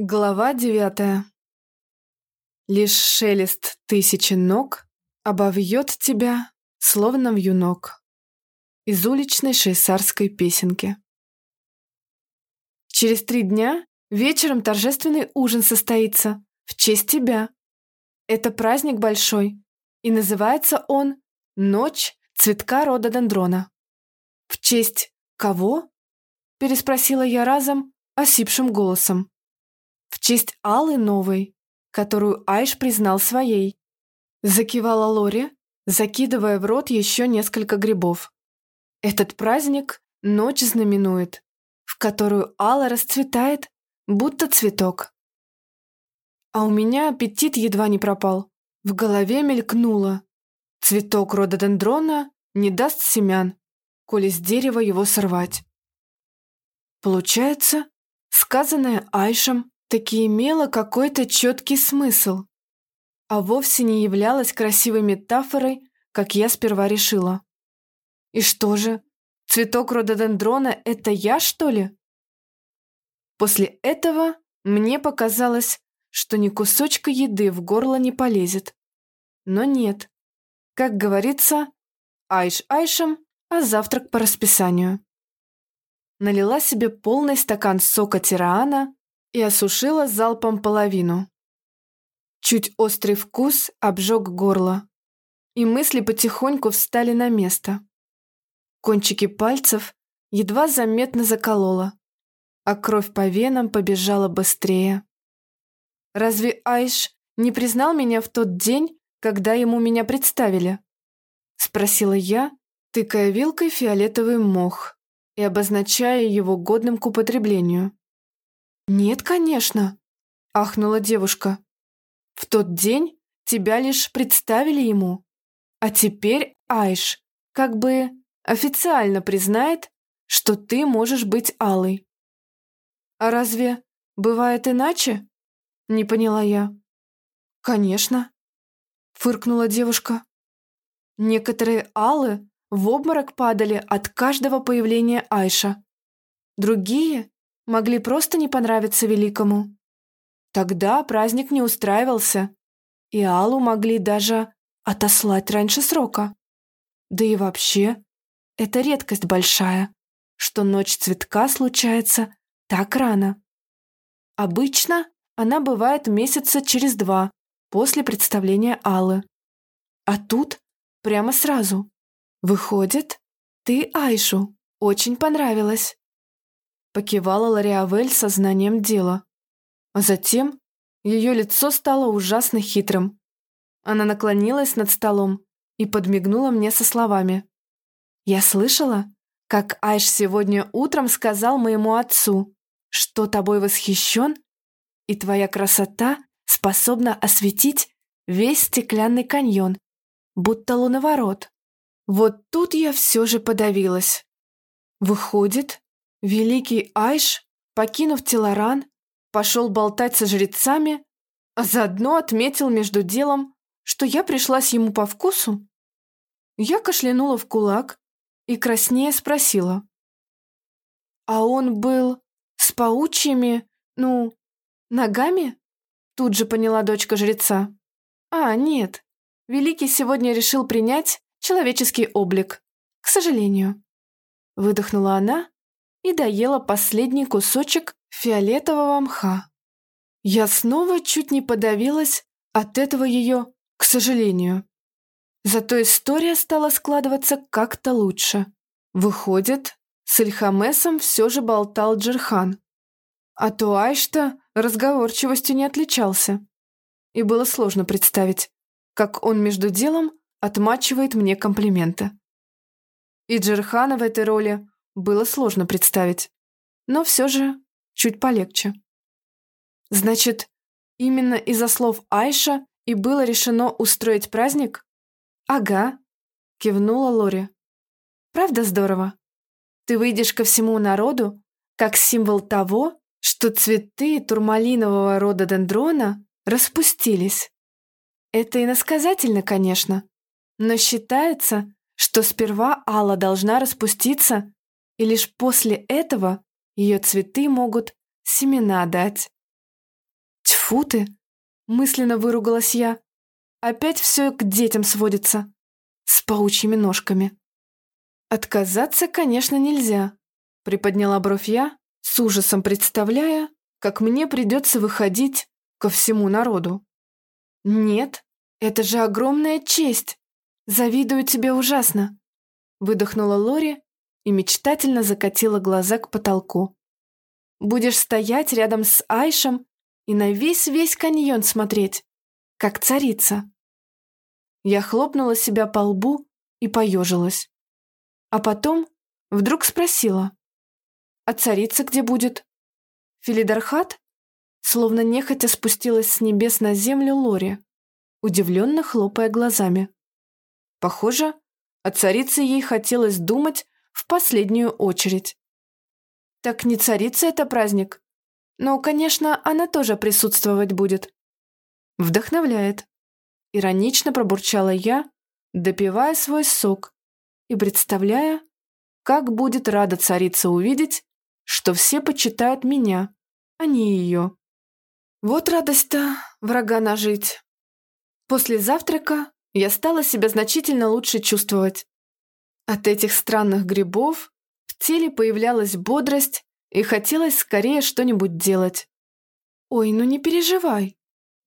Глава девятая. Лишь шелест тысячи ног обовьет тебя, словно вьюнок. Из уличной шейсарской песенки. Через три дня вечером торжественный ужин состоится в честь тебя. Это праздник большой, и называется он «Ночь цветка рода дендрона». «В честь кого?» – переспросила я разом, осипшим голосом честь Аллы Новой, которую Айш признал своей. Закивала Лори, закидывая в рот еще несколько грибов. Этот праздник ночь знаменует, в которую Алла расцветает, будто цветок. А у меня аппетит едва не пропал. В голове мелькнуло. Цветок рододендрона не даст семян, коли с дерева его сорвать. Получается, сказанное Айшем таки имела какой-то четкий смысл, а вовсе не являлась красивой метафорой, как я сперва решила. И что же, цветок рододендрона — это я, что ли? После этого мне показалось, что ни кусочка еды в горло не полезет. Но нет. Как говорится, айш айшем, а завтрак по расписанию. Налила себе полный стакан сока тираана и осушила залпом половину. Чуть острый вкус обжег горло, и мысли потихоньку встали на место. Кончики пальцев едва заметно заколола, а кровь по венам побежала быстрее. Разве Айш не признал меня в тот день, когда ему меня представили? Спросила я, тыкая вилкой фиолетовый мох и обозначая его годным к употреблению. «Нет, конечно», — ахнула девушка. «В тот день тебя лишь представили ему, а теперь Айш как бы официально признает, что ты можешь быть Алой». «А разве бывает иначе?» — не поняла я. «Конечно», — фыркнула девушка. Некоторые Аллы в обморок падали от каждого появления Айша. Другие могли просто не понравиться великому. Тогда праздник не устраивался, и Аллу могли даже отослать раньше срока. Да и вообще, это редкость большая, что ночь цветка случается так рано. Обычно она бывает месяца через два после представления Аллы. А тут прямо сразу. Выходит, ты Айшу очень понравилась. Покивала Лориавель сознанием дела. А затем ее лицо стало ужасно хитрым. Она наклонилась над столом и подмигнула мне со словами. «Я слышала, как Айш сегодня утром сказал моему отцу, что тобой восхищен, и твоя красота способна осветить весь стеклянный каньон, будто луноворот. Вот тут я все же подавилась. Выходит, Великий Айш, покинув Телоран, пошел болтать со жрецами, а заодно отметил между делом, что я пришлась ему по вкусу. Я кашлянула в кулак и краснее спросила. «А он был с паучьими, ну, ногами?» Тут же поняла дочка жреца. «А, нет, Великий сегодня решил принять человеческий облик, к сожалению». Выдохнула она и доела последний кусочек фиолетового мха. Я снова чуть не подавилась от этого ее, к сожалению. Зато история стала складываться как-то лучше. Выходит, с Ильхамесом все же болтал Джерхан. А то Айшта разговорчивостью не отличался. И было сложно представить, как он между делом отмачивает мне комплименты. И Джерхана в этой роли было сложно представить, но все же чуть полегче. Значит, именно из-за слов Айша и было решено устроить праздник? Ага, кивнула Лори. Правда здорово? Ты выйдешь ко всему народу как символ того, что цветы турмалинового рода дендрона распустились. Это иносказательно, конечно, но считается, что сперва Алла должна распуститься и лишь после этого ее цветы могут семена дать. Тьфу ты! Мысленно выругалась я. Опять все к детям сводится. С паучьими ножками. Отказаться, конечно, нельзя. Приподняла бровь я, с ужасом представляя, как мне придется выходить ко всему народу. Нет, это же огромная честь. Завидую тебе ужасно. Выдохнула Лори и мечтательно закатила глаза к потолку. Будешь стоять рядом с Айшем и на весь-весь каньон смотреть, как царица. Я хлопнула себя по лбу и поежилась. А потом вдруг спросила, а царица где будет? Филидархат? Словно нехотя спустилась с небес на землю Лори, удивленно хлопая глазами. Похоже, о царице ей хотелось думать в последнюю очередь. Так не царица это праздник. Но, конечно, она тоже присутствовать будет. Вдохновляет. Иронично пробурчала я, допивая свой сок и представляя, как будет рада царица увидеть, что все почитают меня, а не ее. Вот радость-то врага нажить. После завтрака я стала себя значительно лучше чувствовать. От этих странных грибов в теле появлялась бодрость и хотелось скорее что-нибудь делать. «Ой, ну не переживай.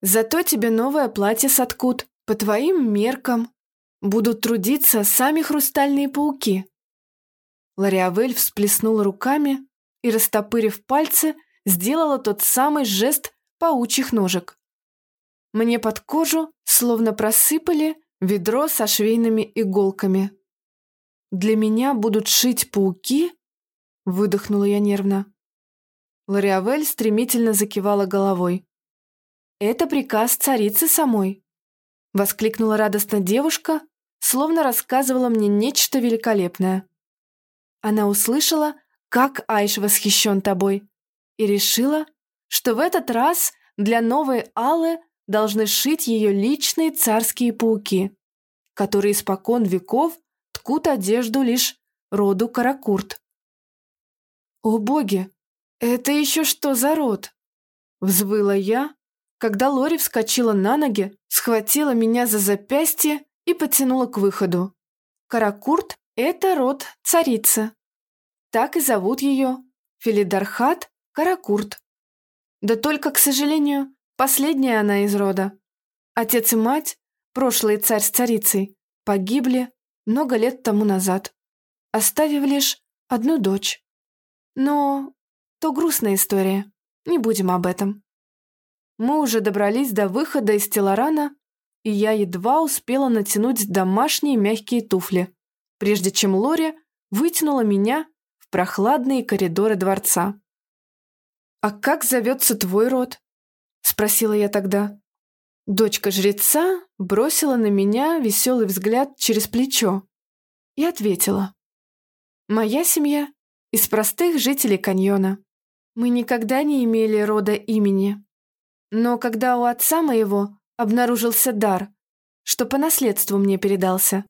Зато тебе новое платье соткут, по твоим меркам. Будут трудиться сами хрустальные пауки». Лариавель всплеснула руками и, растопырив пальцы, сделала тот самый жест паучьих ножек. Мне под кожу словно просыпали ведро со швейными иголками. «Для меня будут шить пауки?» — выдохнула я нервно. Лориавель стремительно закивала головой. «Это приказ царицы самой», — воскликнула радостно девушка, словно рассказывала мне нечто великолепное. Она услышала, как Айш восхищен тобой, и решила, что в этот раз для новой Аллы должны шить ее личные царские пауки, которые испокон веков ткут одежду лишь роду Каракурт. «О боги, это еще что за род?» Взвыла я, когда Лори вскочила на ноги, схватила меня за запястье и потянула к выходу. Каракурт — это род царицы. Так и зовут ее Филидархат Каракурт. Да только, к сожалению, последняя она из рода. Отец и мать, прошлый царь с царицей, погибли много лет тому назад, оставив лишь одну дочь. Но то грустная история, не будем об этом. Мы уже добрались до выхода из Телорана, и я едва успела натянуть домашние мягкие туфли, прежде чем Лори вытянула меня в прохладные коридоры дворца. «А как зовется твой род?» — спросила я тогда. Дочка жреца бросила на меня веселый взгляд через плечо и ответила. «Моя семья из простых жителей каньона. Мы никогда не имели рода имени. Но когда у отца моего обнаружился дар, что по наследству мне передался,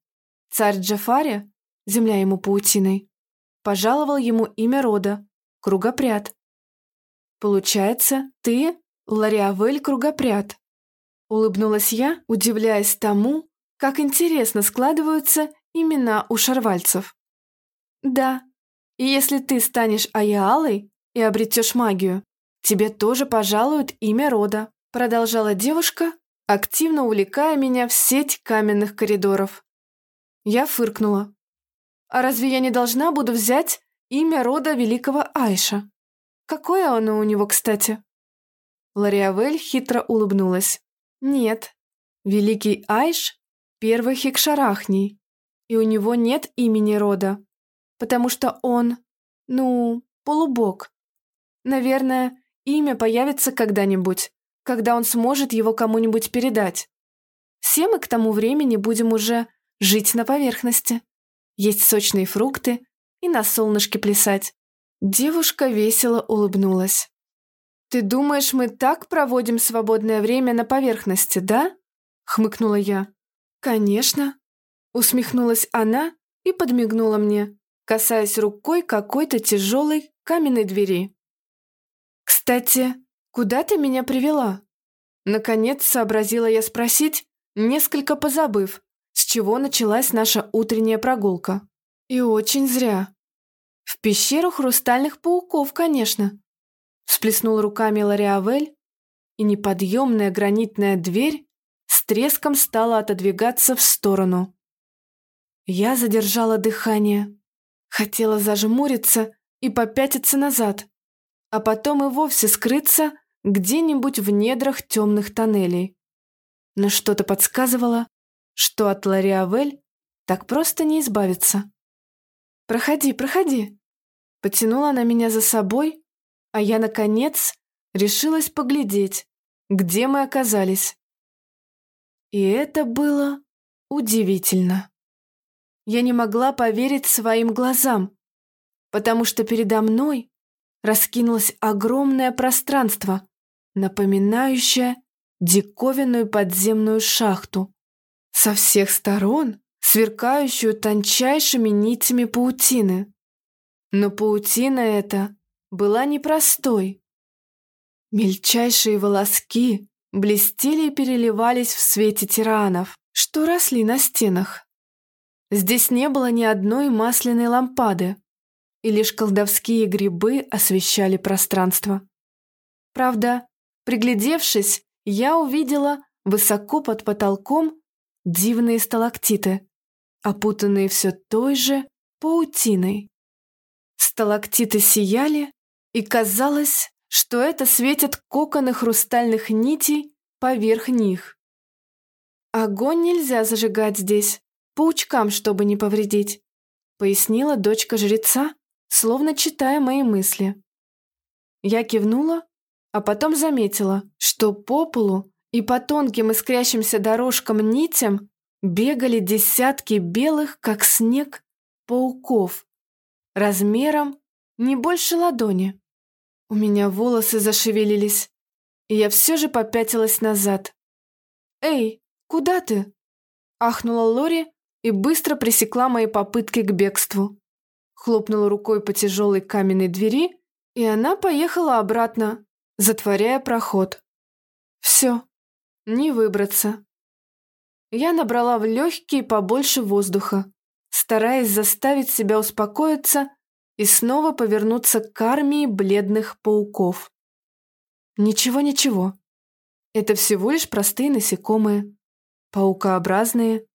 царь Джафари, земля ему паутиной, пожаловал ему имя рода — Кругопряд. «Получается, ты Лариавель Кругопряд», — улыбнулась я, удивляясь тому, как интересно складываются имена у шарвальцев. «Да, и если ты станешь Аяалой и обретешь магию, тебе тоже пожалуют имя рода», — продолжала девушка, активно увлекая меня в сеть каменных коридоров. Я фыркнула. «А разве я не должна буду взять имя рода великого Айша?» Какое оно у него, кстати?» Лариавель хитро улыбнулась. «Нет, великий Айш — первый Хикшарахний, и у него нет имени рода, потому что он, ну, полубог. Наверное, имя появится когда-нибудь, когда он сможет его кому-нибудь передать. Все мы к тому времени будем уже жить на поверхности, есть сочные фрукты и на солнышке плясать. Девушка весело улыбнулась. «Ты думаешь, мы так проводим свободное время на поверхности, да?» — хмыкнула я. «Конечно», — усмехнулась она и подмигнула мне, касаясь рукой какой-то тяжелой каменной двери. «Кстати, куда ты меня привела?» Наконец сообразила я спросить, несколько позабыв, с чего началась наша утренняя прогулка. И очень зря. В пещеру хрустальных пауков, конечно. Всплеснул руками Лариавель, и неподъемная гранитная дверь с треском стала отодвигаться в сторону. Я задержала дыхание. Хотела зажмуриться и попятиться назад, а потом и вовсе скрыться где-нибудь в недрах темных тоннелей. Но что-то подсказывало, что от Лариавель так просто не избавиться. «Проходи, проходи!» Потянула она меня за собой, а я, наконец, решилась поглядеть, где мы оказались. И это было удивительно. Я не могла поверить своим глазам, потому что передо мной раскинулось огромное пространство, напоминающее диковинную подземную шахту, со всех сторон сверкающую тончайшими нитями паутины. Но паутина эта была непростой. Мельчайшие волоски блестели и переливались в свете тиранов, что росли на стенах. Здесь не было ни одной масляной лампады, и лишь колдовские грибы освещали пространство. Правда, приглядевшись, я увидела высоко под потолком дивные сталактиты, опутанные все той же паутиной. Сталактиты сияли, и казалось, что это светят коконы хрустальных нитей поверх них. Огонь нельзя зажигать здесь, паучкам, чтобы не повредить», пояснила дочка жреца, словно читая мои мысли. Я кивнула, а потом заметила, что по полу и по тонким искрящимся дорожкам нитям бегали десятки белых, как снег, пауков, размером не больше ладони. У меня волосы зашевелились, и я все же попятилась назад. «Эй, куда ты?» – ахнула Лори, и быстро пресекла мои попытки к бегству. Хлопнула рукой по тяжелой каменной двери, и она поехала обратно, затворяя проход. Все, не выбраться. Я набрала в легкие побольше воздуха, стараясь заставить себя успокоиться и снова повернуться к армии бледных пауков. Ничего-ничего. Это всего лишь простые насекомые, паукообразные,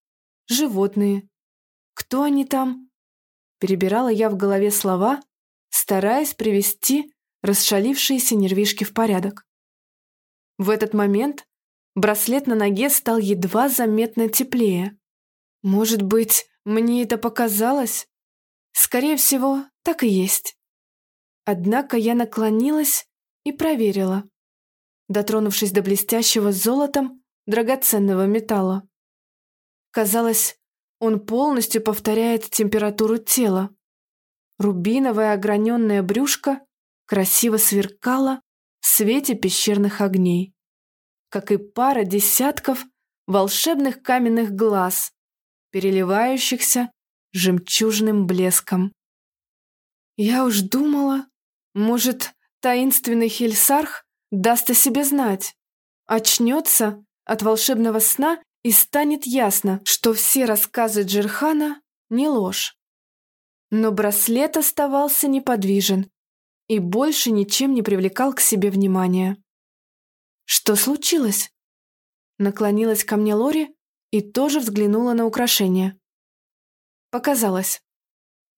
животные. Кто они там? Перебирала я в голове слова, стараясь привести расшалившиеся нервишки в порядок. В этот момент браслет на ноге стал едва заметно теплее. Может быть, мне это показалось? Скорее всего, так и есть. Однако я наклонилась и проверила, дотронувшись до блестящего золотом драгоценного металла. Казалось, он полностью повторяет температуру тела. Рубиновое ограненное брюшко красиво сверкало в свете пещерных огней, как и пара десятков волшебных каменных глаз, переливающихся жемчужным блеском. Я уж думала, может, таинственный Хельсарх даст о себе знать, очнется от волшебного сна и станет ясно, что все рассказы Джерхана не ложь. Но браслет оставался неподвижен и больше ничем не привлекал к себе внимания. «Что случилось?» Наклонилась ко мне Лори и тоже взглянула на украшение. «Показалось».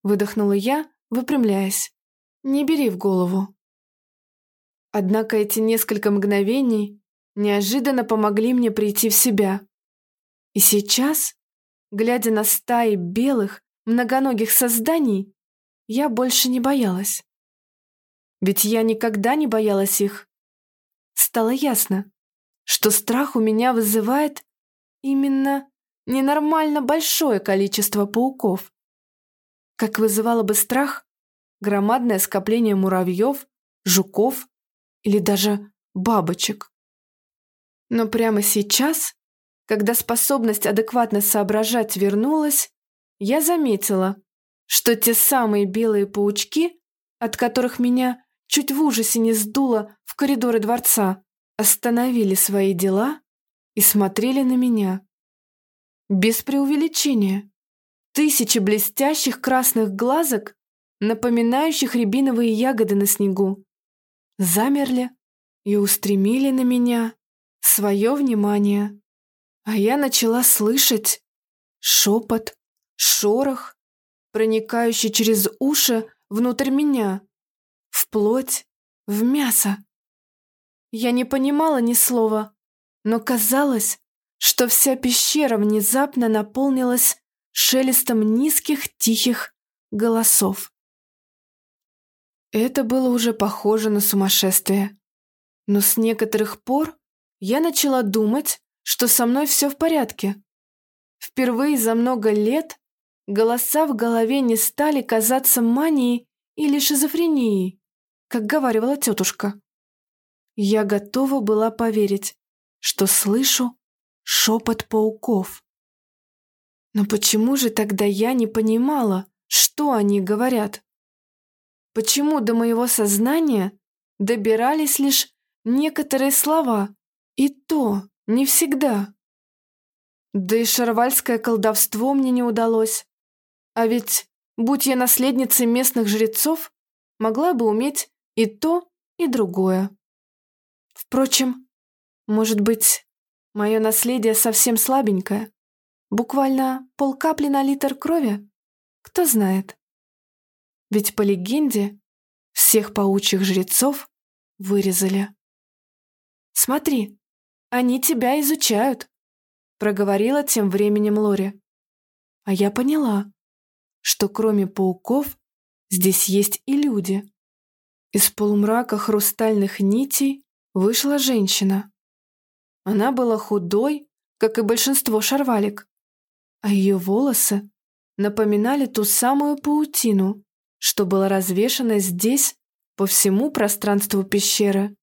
Выдохнула я, выпрямляясь. «Не бери в голову». Однако эти несколько мгновений неожиданно помогли мне прийти в себя. И сейчас, глядя на стаи белых, многоногих созданий, я больше не боялась. Ведь я никогда не боялась их. Стало ясно, что страх у меня вызывает именно ненормально большое количество пауков. Как вызывало бы страх громадное скопление муравьев, жуков или даже бабочек. Но прямо сейчас когда способность адекватно соображать вернулась, я заметила, что те самые белые паучки, от которых меня чуть в ужасе не сдуло в коридоры дворца, остановили свои дела и смотрели на меня. Без преувеличения. Тысячи блестящих красных глазок, напоминающих рябиновые ягоды на снегу, замерли и устремили на меня свое внимание. А я начала слышать шепот, шорох, проникающий через уши внутрь меня, в плоть, в мясо. Я не понимала ни слова, но казалось, что вся пещера внезапно наполнилась шелестом низких тихих голосов. Это было уже похоже на сумасшествие. Но с некоторых пор я начала думать, что со мной все в порядке. Впервые за много лет голоса в голове не стали казаться манией или шизофренией, как говорила тетушка. Я готова была поверить, что слышу шепот пауков. Но почему же тогда я не понимала, что они говорят? Почему до моего сознания добирались лишь некоторые слова, и то не всегда? Да и шарвальское колдовство мне не удалось. А ведь, будь я наследницей местных жрецов, могла бы уметь и то, и другое. Впрочем, может быть, мое наследие совсем слабенькое? Буквально полкапли на литр крови? Кто знает. Ведь по легенде всех паучьих жрецов вырезали. «Смотри, они тебя изучают», — проговорила тем временем Лори. А я поняла, что кроме пауков здесь есть и люди. Из полумрака хрустальных нитей вышла женщина. Она была худой, как и большинство шарвалик, а ее волосы напоминали ту самую паутину, что была развешана здесь по всему пространству пещеры.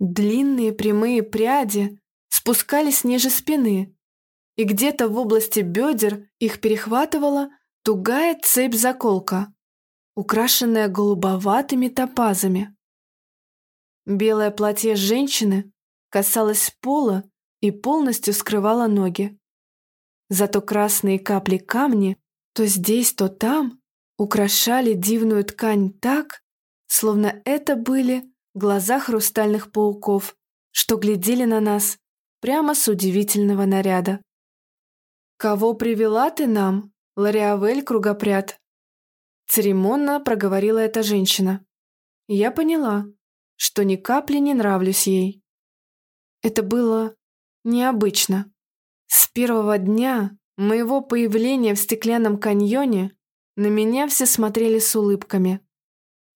Длинные прямые пряди спускались ниже спины, и где-то в области бедер их перехватывала тугая цепь-заколка, украшенная голубоватыми топазами. Белое платье женщины касалось пола и полностью скрывало ноги. Зато красные капли камни то здесь, то там украшали дивную ткань так, словно это были глаза хрустальных пауков, что глядели на нас прямо с удивительного наряда. «Кого привела ты нам, Лориавель Кругопряд?» Церемонно проговорила эта женщина. я поняла, что ни капли не нравлюсь ей. Это было необычно. С первого дня моего появления в стеклянном каньоне на меня все смотрели с улыбками.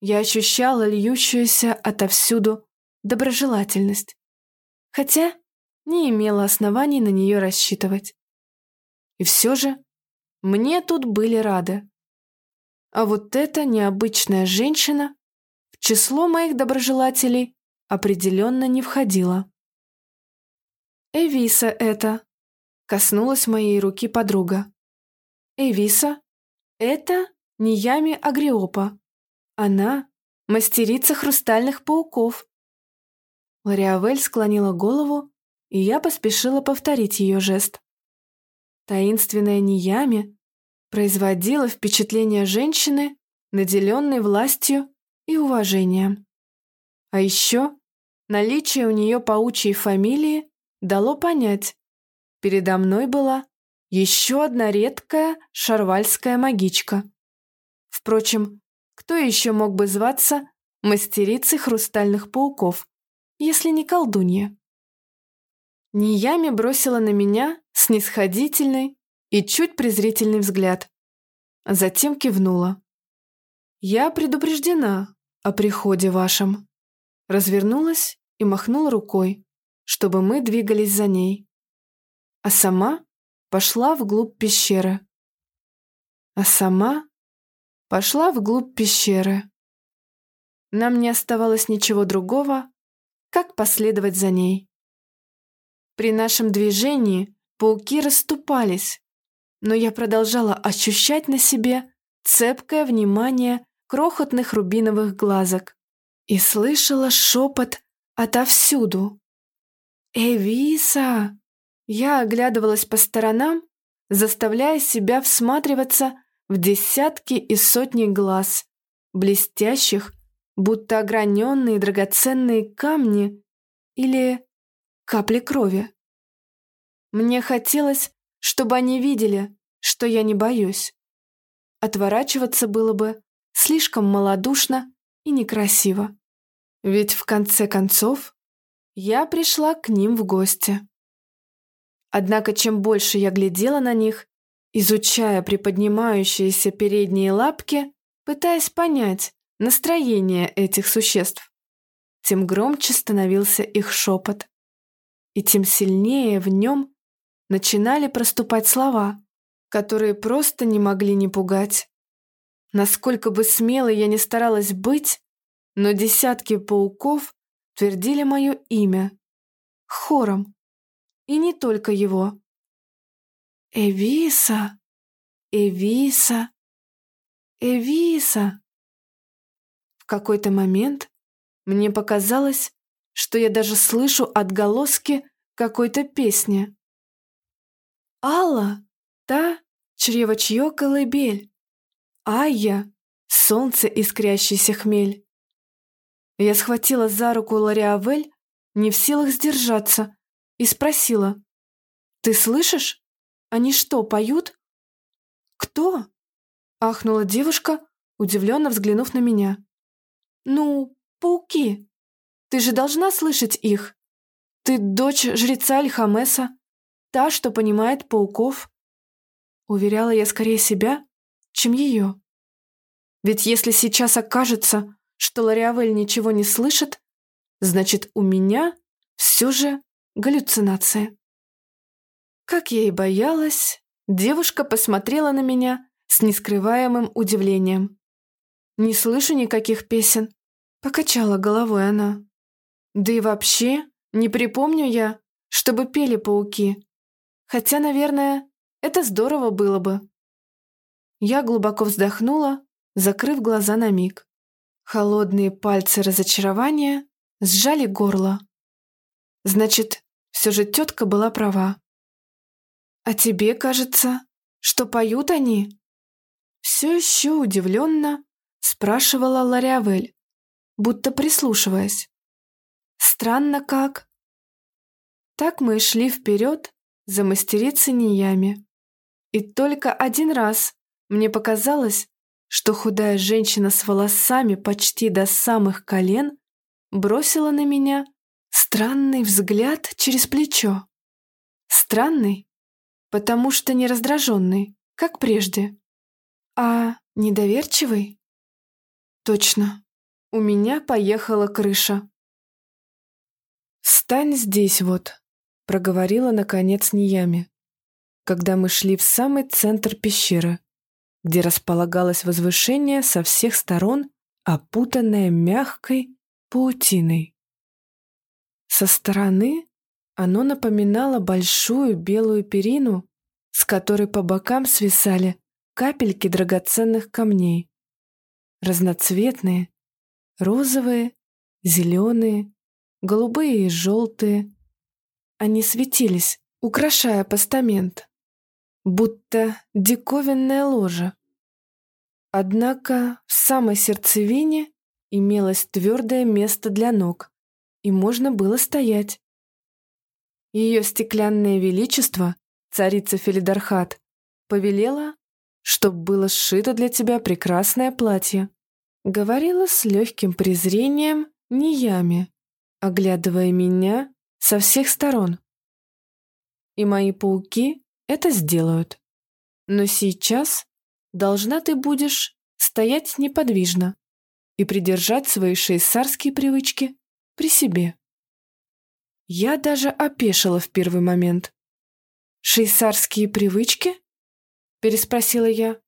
Я ощущала льющуюся отовсюду доброжелательность, хотя не имела оснований на нее рассчитывать. И все же мне тут были рады. А вот эта необычная женщина число моих доброжелателей определенно не входило. «Эвиса это!» — коснулась моей руки подруга. «Эвиса — это Ниями Агриопа. Она — мастерица хрустальных пауков». Лориавель склонила голову, и я поспешила повторить ее жест. Таинственная Ниями производила впечатление женщины, наделенной властью и уважением. А еще наличие у нее паучьей фамилии дало понять, передо мной была еще одна редкая шарвальская магичка. Впрочем, кто еще мог бы зваться мастерицей хрустальных пауков, если не колдунья? Ниями бросила на меня снисходительный и чуть презрительный взгляд, а затем кивнула. «Я предупреждена о приходе вашем». Развернулась и махнула рукой, чтобы мы двигались за ней. А сама пошла вглубь пещеры. А сама пошла вглубь пещеры. Нам не оставалось ничего другого, как последовать за ней. При нашем движении пауки расступались, но я продолжала ощущать на себе цепкое внимание крохотных рубиновых глазок и слышала шепот отовсюду, «Эвиса!» Я оглядывалась по сторонам, заставляя себя всматриваться в десятки и сотни глаз, блестящих, будто ограненные драгоценные камни или капли крови. Мне хотелось, чтобы они видели, что я не боюсь. Отворачиваться было бы слишком малодушно и некрасиво. Ведь в конце концов я пришла к ним в гости. Однако чем больше я глядела на них, изучая приподнимающиеся передние лапки, пытаясь понять настроение этих существ, тем громче становился их шепот. И тем сильнее в нем начинали проступать слова, которые просто не могли не пугать. Насколько бы смелой я ни старалась быть, но десятки пауков твердили мое имя. Хором. И не только его. «Эвиса! Эвиса! Эвиса!» В какой-то момент мне показалось, что я даже слышу отголоски какой-то песни. Алла, та, чревочье колыбель, Айя, солнце искрящийся хмель. Я схватила за руку Лориавель, не в силах сдержаться, и спросила. «Ты слышишь? Они что, поют?» «Кто?» — ахнула девушка, удивленно взглянув на меня. «Ну, пауки. Ты же должна слышать их. Ты дочь жреца Альхамеса, та, что понимает пауков». Уверяла я скорее себя, чем ее. Ведь если сейчас окажется, что Лориавель ничего не слышит, значит, у меня все же галлюцинация. Как я и боялась, девушка посмотрела на меня с нескрываемым удивлением. «Не слышу никаких песен», — покачала головой она. «Да и вообще, не припомню я, чтобы пели пауки. Хотя, наверное, это здорово было бы». Я глубоко вздохнула, закрыв глаза на миг. Холодные пальцы разочарования сжали горло. Значит, все же тетка была права. «А тебе кажется, что поют они?» Все еще удивленно спрашивала Лариавель, будто прислушиваясь. «Странно как». Так мы шли вперед за мастерицей Ниями. И только один раз мне показалось, что худая женщина с волосами почти до самых колен бросила на меня странный взгляд через плечо. Странный, потому что не раздраженный, как прежде, а недоверчивый. Точно, у меня поехала крыша. «Стань здесь вот», — проговорила наконец Ниями, когда мы шли в самый центр пещеры где располагалось возвышение со всех сторон, опутанное мягкой паутиной. Со стороны оно напоминало большую белую перину, с которой по бокам свисали капельки драгоценных камней. Разноцветные, розовые, зеленые, голубые и желтые. Они светились, украшая постамент будто диковинная ложа. Однако в самой сердцевине имелось твердое место для ног, и можно было стоять. Ее стеклянное величество, царица Филидархат, повелела, чтоб было сшито для тебя прекрасное платье. Говорила с легким презрением Ниями, оглядывая меня со всех сторон. И мои пауки это сделают. Но сейчас должна ты будешь стоять неподвижно и придержать свои шейсарские привычки при себе. Я даже опешила в первый момент. «Шейсарские привычки?» — переспросила я.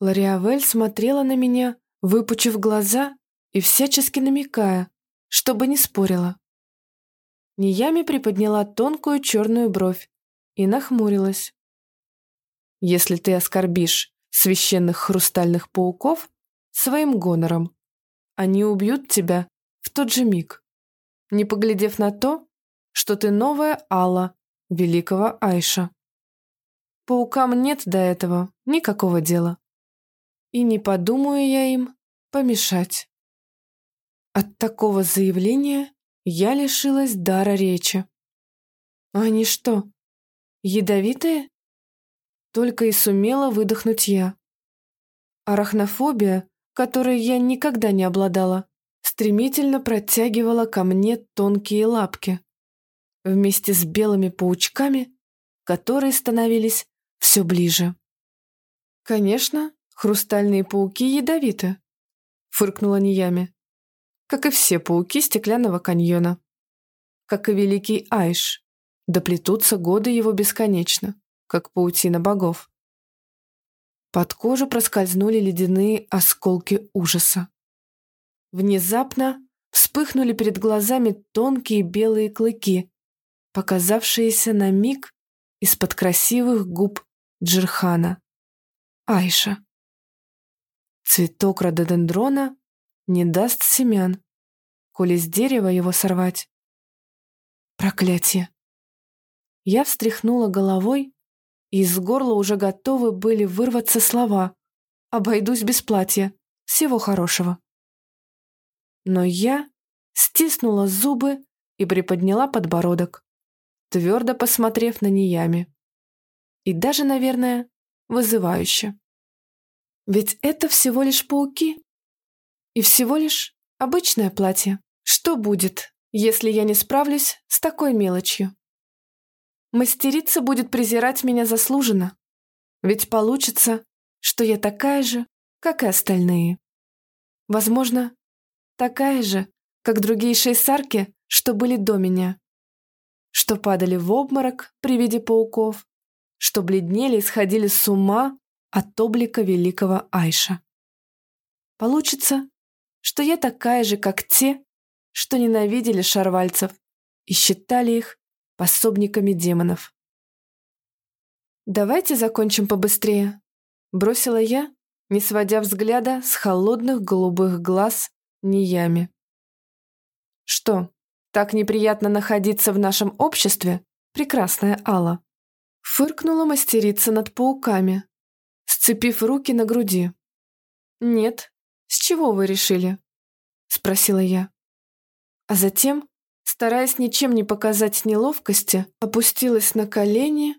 Лориавель смотрела на меня, выпучив глаза и всячески намекая, чтобы не спорила. Ниями приподняла тонкую черную бровь и нахмурилась. «Если ты оскорбишь священных хрустальных пауков своим гонором, они убьют тебя в тот же миг, не поглядев на то, что ты новая Алла, великого Айша. Паукам нет до этого никакого дела. И не подумаю я им помешать. От такого заявления я лишилась дара речи. Они что, ядовитые? Только и сумела выдохнуть я. Арахнофобия, которой я никогда не обладала, стремительно протягивала ко мне тонкие лапки. Вместе с белыми паучками, которые становились все ближе. «Конечно, хрустальные пауки ядовиты», — фыркнула Ниями. «Как и все пауки стеклянного каньона. Как и великий Айш. Доплетутся годы его бесконечно, как паутина богов». Под кожу проскользнули ледяные осколки ужаса. Внезапно вспыхнули перед глазами тонкие белые клыки, показавшиеся на миг из-под красивых губ Джирхана. Айша. Цветок рододендрона не даст семян, коли с дерева его сорвать. Проклятие. Я встряхнула головой, и из горла уже готовы были вырваться слова «Обойдусь без платья. Всего хорошего». Но я стиснула зубы и приподняла подбородок, твердо посмотрев на Ниями и даже, наверное, вызывающе. Ведь это всего лишь пауки. И всего лишь обычное платье. Что будет, если я не справлюсь с такой мелочью? Мастерица будет презирать меня заслуженно. Ведь получится, что я такая же, как и остальные. Возможно, такая же, как другие шейсарки, что были до меня. Что падали в обморок при виде пауков, что бледнели и сходили с ума от облика великого Айша. Получится, что я такая же, как те, что ненавидели шарвальцев и считали их пособниками демонов. «Давайте закончим побыстрее», — бросила я, не сводя взгляда с холодных голубых глаз Ниями. «Что, так неприятно находиться в нашем обществе, прекрасная Алла?» Фыркнула мастерица над пауками, сцепив руки на груди. «Нет, с чего вы решили?» — спросила я. А затем, стараясь ничем не показать неловкости, опустилась на колени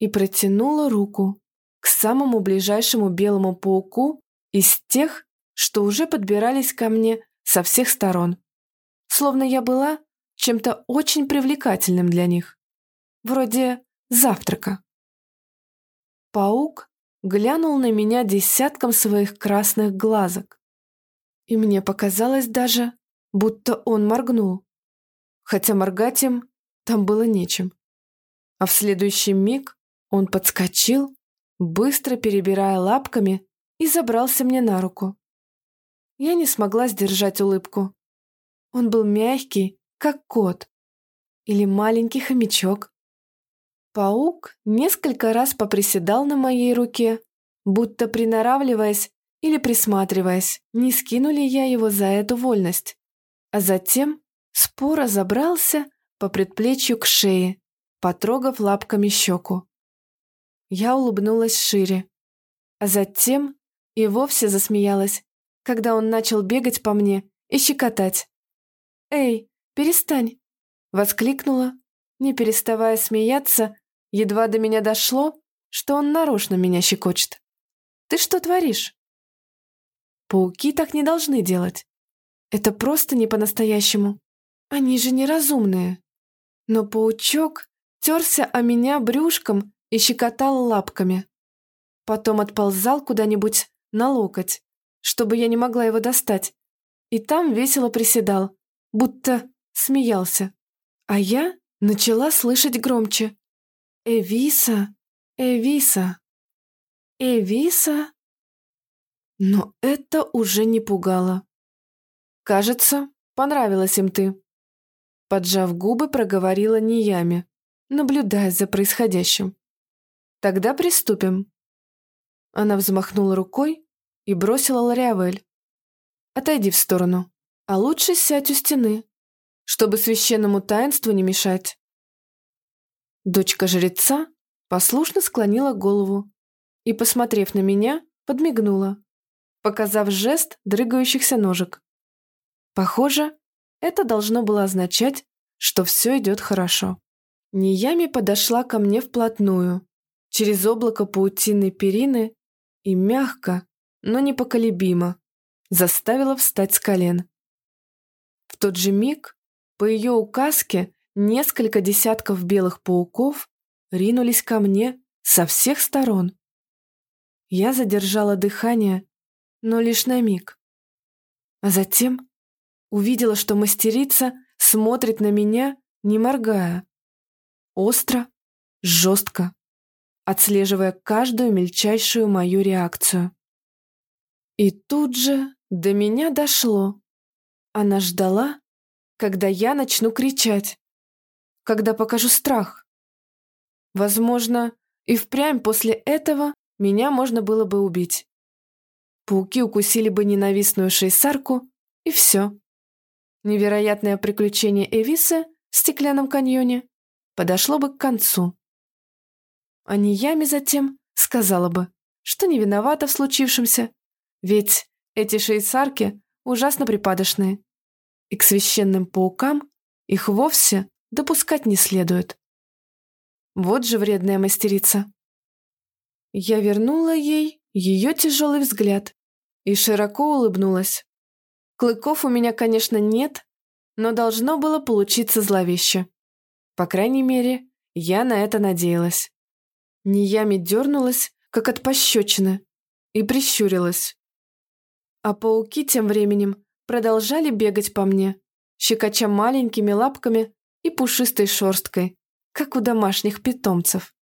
и протянула руку к самому ближайшему белому пауку из тех, что уже подбирались ко мне со всех сторон, словно я была чем-то очень привлекательным для них, вроде завтрака. Паук глянул на меня десятком своих красных глазок. И мне показалось даже, будто он моргнул. Хотя моргать им там было нечем. А в следующий миг он подскочил, быстро перебирая лапками, и забрался мне на руку. Я не смогла сдержать улыбку. Он был мягкий, как кот. Или маленький хомячок. Паук несколько раз поприседал на моей руке, будто приноравливаясь или присматриваясь, не скину ли я его за эту вольность. А затем споро забрался по предплечью к шее, потрогав лапками щеку. Я улыбнулась шире, а затем и вовсе засмеялась, когда он начал бегать по мне и щекотать. «Эй, перестань!» — воскликнула, не переставая смеяться Едва до меня дошло, что он нарочно меня щекочет. «Ты что творишь?» «Пауки так не должны делать. Это просто не по-настоящему. Они же неразумные». Но паучок терся о меня брюшком и щекотал лапками. Потом отползал куда-нибудь на локоть, чтобы я не могла его достать, и там весело приседал, будто смеялся. А я начала слышать громче. Эвиса, Эвиса, Эвиса. Но это уже не пугало. Кажется, понравилась им ты. Поджав губы, проговорила Ниями, наблюдая за происходящим. Тогда приступим. Она взмахнула рукой и бросила Лориавель. Отойди в сторону, а лучше сядь у стены. чтобы священному таинству не мешать. Дочка жреца послушно склонила голову и, посмотрев на меня, подмигнула, показав жест дрыгающихся ножек. Похоже, это должно было означать, что все идет хорошо. Ниями подошла ко мне вплотную, через облако паутинной перины и мягко, но непоколебимо, заставила встать с колен. В тот же миг по ее указке несколько десятков белых пауков ринулись ко мне со всех сторон. Я задержала дыхание, но лишь на миг. А затем увидела, что мастерица смотрит на меня, не моргая. Остро, жестко, отслеживая каждую мельчайшую мою реакцию. И тут же до меня дошло. Она ждала, когда я начну кричать, когда покажу страх. Возможно, и впрямь после этого меня можно было бы убить. Пауки укусили бы ненавистную шейсарку, и все. Невероятное приключение Эвисы в стеклянном каньоне подошло бы к концу. А Ниями затем сказала бы, что не виновата в случившемся, ведь эти шейсарки ужасно припадочные, и к священным паукам их вовсе допускать не следует. Вот же вредная мастерица. Я вернула ей ее тяжелый взгляд и широко улыбнулась. Клыков у меня, конечно, нет, но должно было получиться зловеще. По крайней мере, я на это надеялась. Ниями дернулась, как от пощечины, и прищурилась. А пауки тем временем продолжали бегать по мне, щекоча маленькими лапками и пушистой шерсткой, как у домашних питомцев.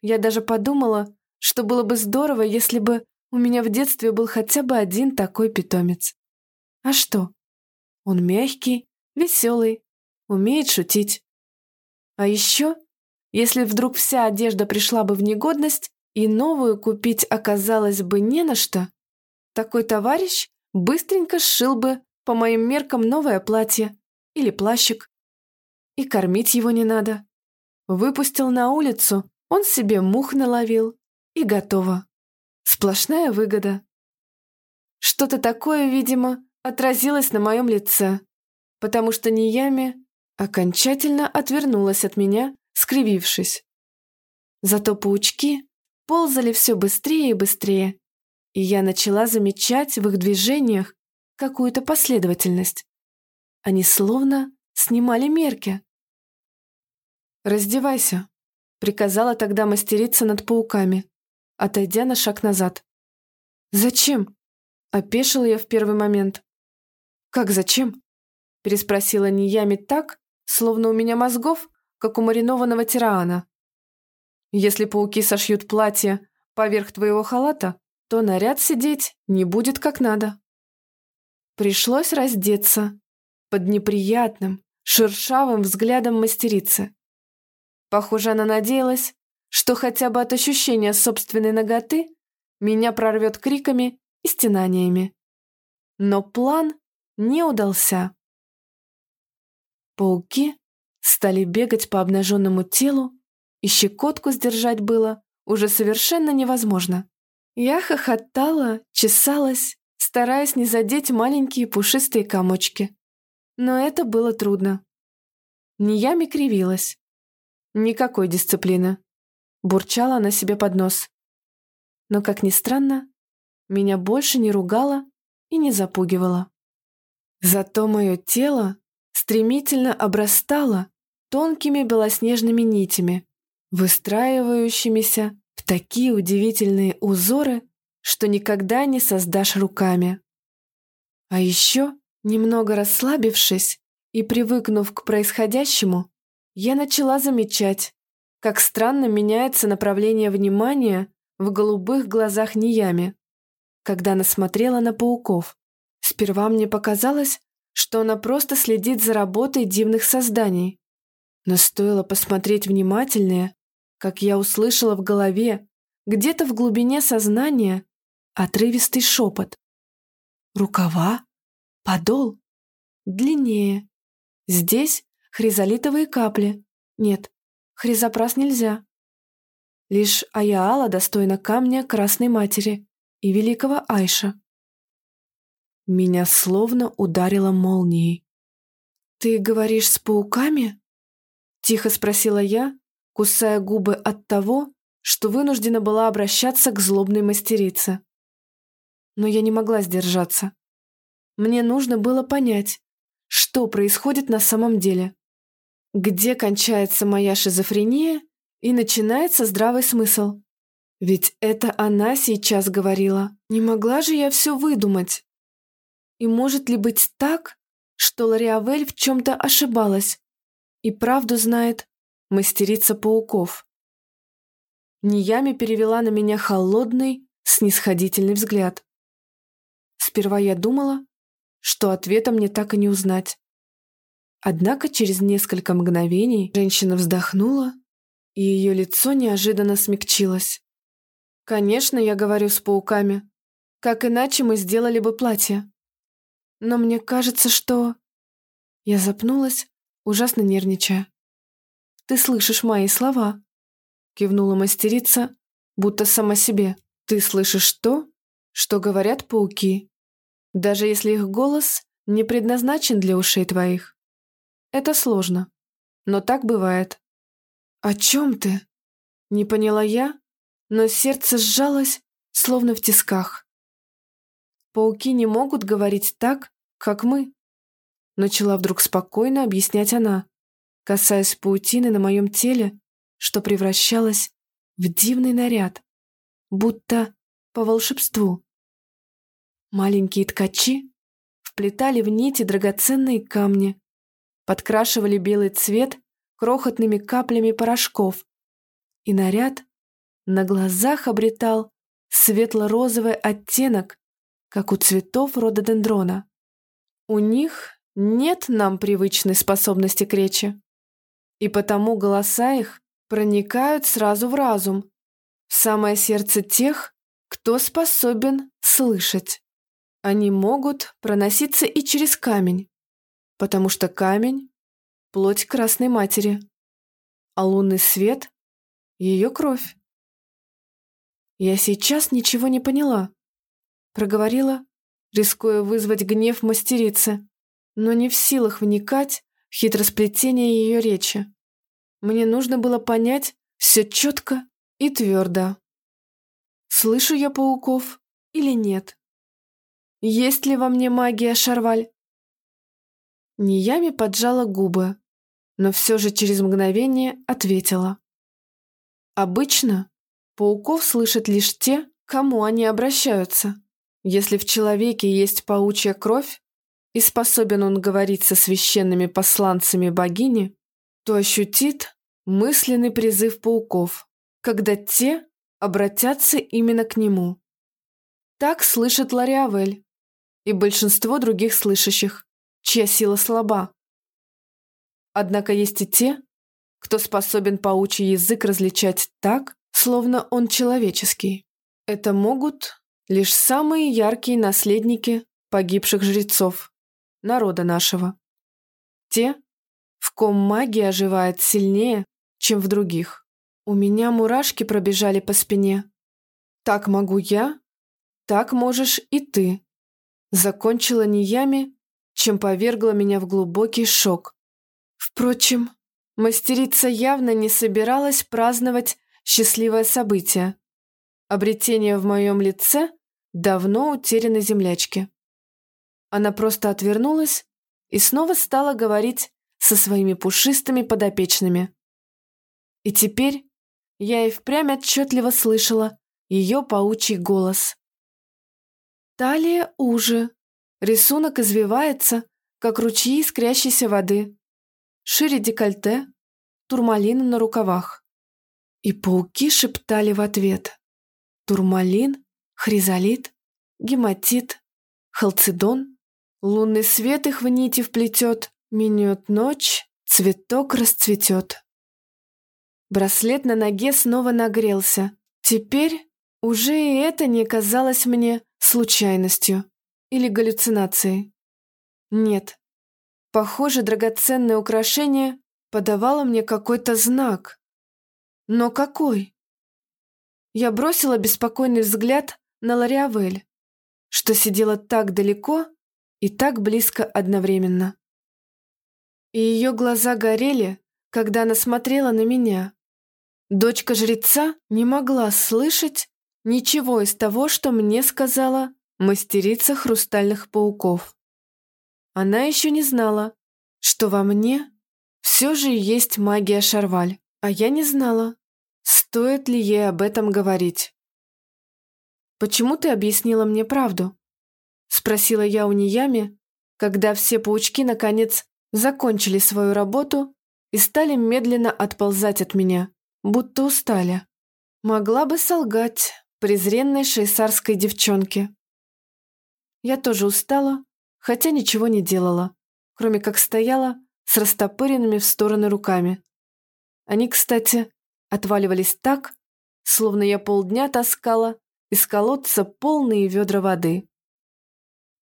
Я даже подумала, что было бы здорово, если бы у меня в детстве был хотя бы один такой питомец. А что? Он мягкий, веселый, умеет шутить. А еще, если вдруг вся одежда пришла бы в негодность и новую купить оказалось бы не на что, такой товарищ быстренько сшил бы по моим меркам новое платье или плащик. И кормить его не надо. Выпустил на улицу, он себе мух наловил, и готово. Сплошная выгода. Что-то такое, видимо, отразилось на моем лице, потому что Ниями окончательно отвернулась от меня, скривившись. Зато паучки ползали все быстрее и быстрее, и я начала замечать в их движениях какую-то последовательность. Они словно снимали мерки. «Раздевайся», — приказала тогда мастерица над пауками, отойдя на шаг назад. «Зачем?» — опешила я в первый момент. «Как зачем?» — переспросила Ниями так, словно у меня мозгов, как у маринованного тирана. «Если пауки сошьют платье поверх твоего халата, то наряд сидеть не будет как надо». Пришлось раздеться под неприятным, шершавым взглядом мастерицы. Похоже, она надеялась, что хотя бы от ощущения собственной ноготы меня прорвет криками и стенаниями. Но план не удался. Пауки стали бегать по обнаженному телу, и щекотку сдержать было уже совершенно невозможно. Я хохотала, чесалась, стараясь не задеть маленькие пушистые комочки. Но это было трудно. Ниями кривилась. Никакой дисциплины. Бурчала она себе под нос. Но, как ни странно, меня больше не ругала и не запугивала. Зато мое тело стремительно обрастало тонкими белоснежными нитями, выстраивающимися в такие удивительные узоры, что никогда не создашь руками. А еще, немного расслабившись и привыкнув к происходящему, я начала замечать, как странно меняется направление внимания в голубых глазах Ниями, когда она смотрела на пауков. Сперва мне показалось, что она просто следит за работой дивных созданий. Но стоило посмотреть внимательнее, как я услышала в голове, где-то в глубине сознания, отрывистый шепот. Рукава, подол, длиннее, Здесь хризолитовые капли. Нет, хризопрас нельзя. Лишь Аяала достойна камня Красной Матери и великого Айша. Меня словно ударило молнией. «Ты говоришь с пауками?» Тихо спросила я, кусая губы от того, что вынуждена была обращаться к злобной мастерице. Но я не могла сдержаться. Мне нужно было понять, что происходит на самом деле. Где кончается моя шизофрения и начинается здравый смысл. Ведь это она сейчас говорила. Не могла же я все выдумать. И может ли быть так, что Лориавель в чем-то ошибалась и правду знает мастерица пауков? Ниями перевела на меня холодный, снисходительный взгляд. Сперва я думала, что ответа мне так и не узнать. Однако через несколько мгновений женщина вздохнула, и ее лицо неожиданно смягчилось. «Конечно, я говорю с пауками. Как иначе мы сделали бы платье? Но мне кажется, что...» Я запнулась, ужасно нервничая. «Ты слышишь мои слова?» Кивнула мастерица, будто сама себе. «Ты слышишь то, что говорят пауки, даже если их голос не предназначен для ушей твоих. Это сложно, но так бывает. «О чем ты?» Не поняла я, но сердце сжалось, словно в тисках. «Пауки не могут говорить так, как мы», начала вдруг спокойно объяснять она, касаясь паутины на моем теле, что превращалась в дивный наряд, будто по волшебству. Маленькие ткачи вплетали в нити драгоценные камни, подкрашивали белый цвет крохотными каплями порошков, и наряд на глазах обретал светло-розовый оттенок, как у цветов рододендрона. У них нет нам привычной способности к речи, и потому голоса их проникают сразу в разум, в самое сердце тех, кто способен слышать. Они могут проноситься и через камень, потому что камень — плоть Красной Матери, а лунный свет — ее кровь. Я сейчас ничего не поняла. Проговорила, рискуя вызвать гнев мастерицы, но не в силах вникать в хитросплетение ее речи. Мне нужно было понять все четко и твердо. Слышу я пауков или нет? Есть ли во мне магия, Шарваль? Ниями поджала губы, но все же через мгновение ответила. Обычно пауков слышат лишь те, кому они обращаются. Если в человеке есть паучья кровь, и способен он говорить со священными посланцами богини, то ощутит мысленный призыв пауков, когда те обратятся именно к нему. Так слышит Лариавель, и большинство других слышащих, чья сила слаба. Однако есть и те, кто способен паучий язык различать так, словно он человеческий. Это могут лишь самые яркие наследники погибших жрецов, народа нашего. Те, в ком магия оживает сильнее, чем в других. У меня мурашки пробежали по спине. Так могу я, так можешь и ты. Закончила не ями, чем повергла меня в глубокий шок. Впрочем, мастерица явно не собиралась праздновать счастливое событие. Обретение в моем лице давно утеряны землячки. Она просто отвернулась и снова стала говорить со своими пушистыми подопечными. И теперь я и впрямь отчетливо слышала ее паучий голос. Талия уже. Рисунок извивается, как ручьи искрящейся воды. Шире декольте, турмалины на рукавах. И пауки шептали в ответ. Турмалин, хризолит, гематит, халцедон. Лунный свет их в нити вплетет, минет ночь, цветок расцветет. Браслет на ноге снова нагрелся. Теперь уже и это не казалось мне случайностью или галлюцинацией. Нет, Похоже, драгоценное украшение подавало мне какой-то знак. Но какой? Я бросила беспокойный взгляд на Лориавель, что сидела так далеко и так близко одновременно. И ее глаза горели, когда она смотрела на меня. Дочка жреца не могла слышать ничего из того, что мне сказала мастерица хрустальных пауков. Она еще не знала, что во мне все же есть магия Шарваль, а я не знала, стоит ли ей об этом говорить. «Почему ты объяснила мне правду?» — спросила я у Ниями, когда все паучки, наконец, закончили свою работу и стали медленно отползать от меня будто устали. Могла бы солгать презренной шейсарской девчонке. Я тоже устала, хотя ничего не делала, кроме как стояла с растопыренными в стороны руками. Они, кстати, отваливались так, словно я полдня таскала из колодца полные ведра воды.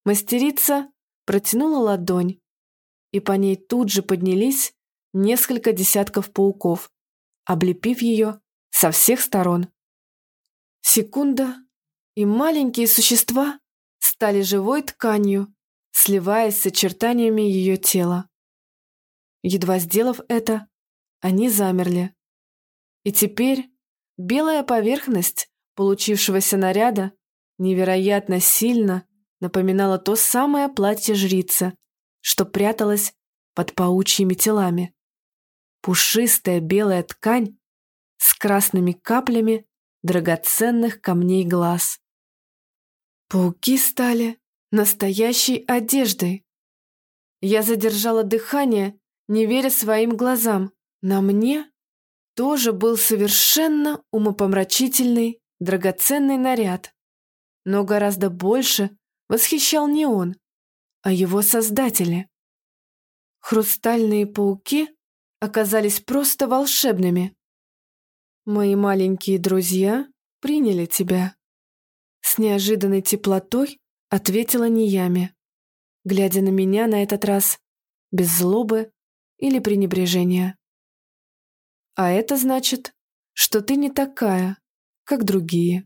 Мастерица протянула ладонь, и по ней тут же поднялись несколько десятков пауков, облепив ее со всех сторон. Секунда, и маленькие существа стали живой тканью, сливаясь с очертаниями ее тела. Едва сделав это, они замерли. И теперь белая поверхность получившегося наряда невероятно сильно напоминала то самое платье жрицы, что пряталось под паучьими телами пушистая белая ткань с красными каплями драгоценных камней глаз. Пауки стали настоящей одеждой. Я задержала дыхание, не веря своим глазам. На мне тоже был совершенно умопомрачительный, драгоценный наряд. Но гораздо больше восхищал не он, а его создатели. Хрустальные пауки оказались просто волшебными. Мои маленькие друзья приняли тебя. С неожиданной теплотой ответила Ниями, глядя на меня на этот раз без злобы или пренебрежения. А это значит, что ты не такая, как другие.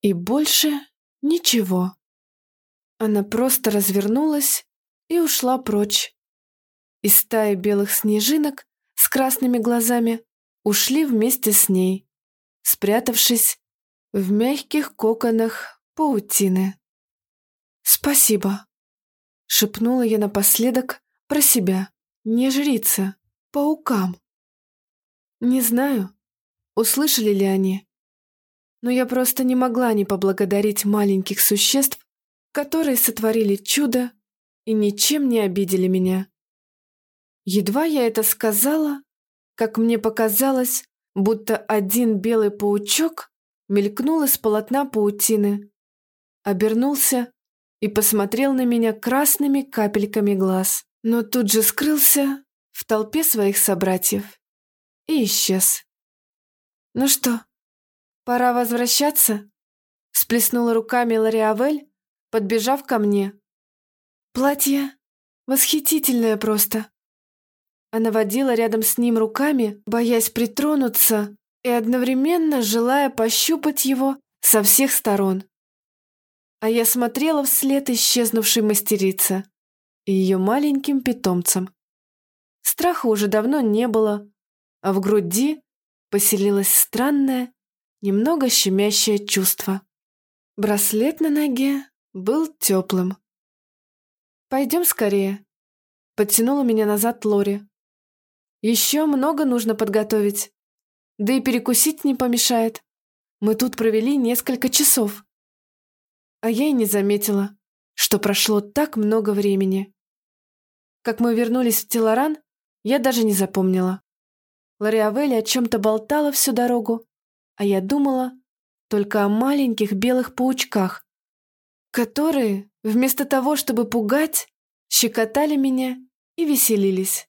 И больше ничего. Она просто развернулась и ушла прочь и стаи белых снежинок с красными глазами ушли вместе с ней, спрятавшись в мягких коконах паутины. «Спасибо», — шепнула я напоследок про себя, не жрица, паукам. Не знаю, услышали ли они, но я просто не могла не поблагодарить маленьких существ, которые сотворили чудо и ничем не обидели меня. Едва я это сказала, как мне показалось, будто один белый паучок мелькнул из полотна паутины, обернулся и посмотрел на меня красными капельками глаз, но тут же скрылся в толпе своих собратьев и исчез. «Ну что, пора возвращаться?» Сплеснула руками Лориавель, подбежав ко мне. «Платье восхитительное просто. Она водила рядом с ним руками, боясь притронуться и одновременно желая пощупать его со всех сторон. А я смотрела вслед исчезнувшей мастерице и ее маленьким питомцам. Страха уже давно не было, а в груди поселилось странное, немного щемящее чувство. Браслет на ноге был теплым. «Пойдем скорее», — подтянула меня назад Лори. Еще много нужно подготовить. Да и перекусить не помешает. Мы тут провели несколько часов. А я и не заметила, что прошло так много времени. Как мы вернулись в Телоран, я даже не запомнила. Лориавелли о чем-то болтала всю дорогу, а я думала только о маленьких белых паучках, которые, вместо того, чтобы пугать, щекотали меня и веселились.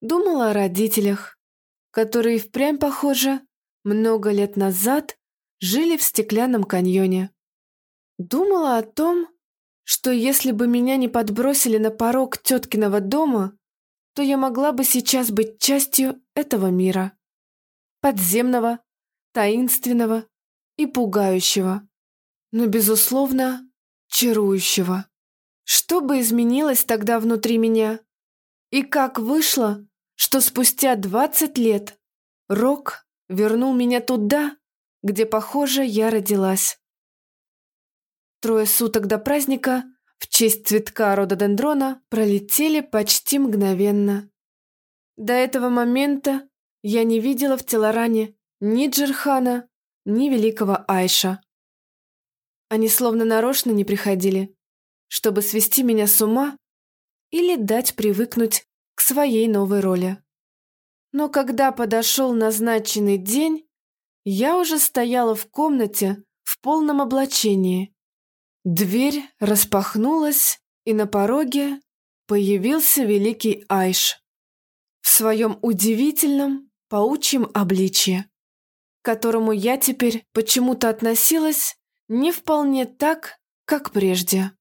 Думала о родителях, которые впрямь, похоже, много лет назад жили в стеклянном каньоне. Думала о том, что если бы меня не подбросили на порог теткиного дома, то я могла бы сейчас быть частью этого мира. Подземного, таинственного и пугающего, но, безусловно, чарующего. Что бы изменилось тогда внутри меня? И как вышло, что спустя 20 лет рок вернул меня туда, где, похоже, я родилась. Трое суток до праздника в честь цветка рододендрона пролетели почти мгновенно. До этого момента я не видела в Телоране ни Джерхана, ни великого Айша. Они словно нарочно не приходили, чтобы свести меня с ума или дать привыкнуть к своей новой роли. Но когда подошел назначенный день, я уже стояла в комнате в полном облачении. Дверь распахнулась, и на пороге появился великий Айш в своем удивительном паучьем обличье, к которому я теперь почему-то относилась не вполне так, как прежде.